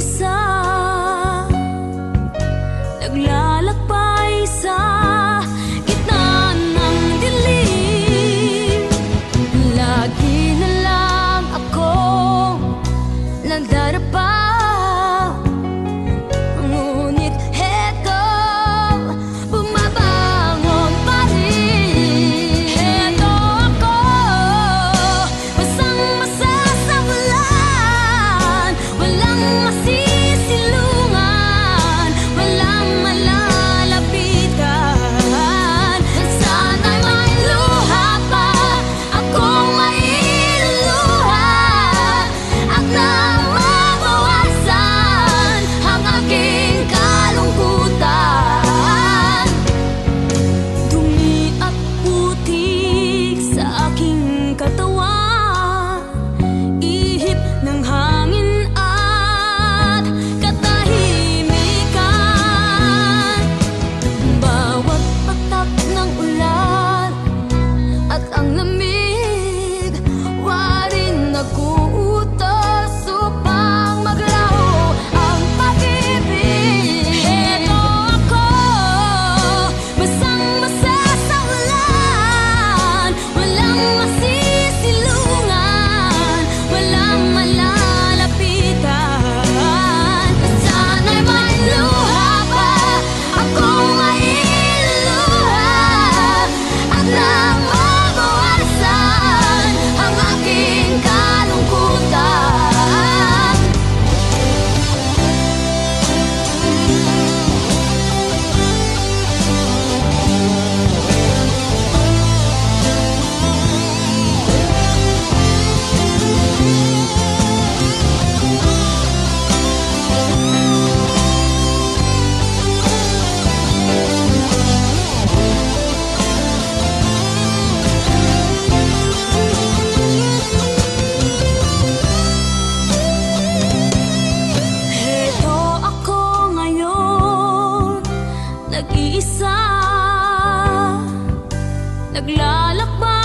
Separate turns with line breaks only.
isa. Naglalaan nag-iisa Naglalakbay.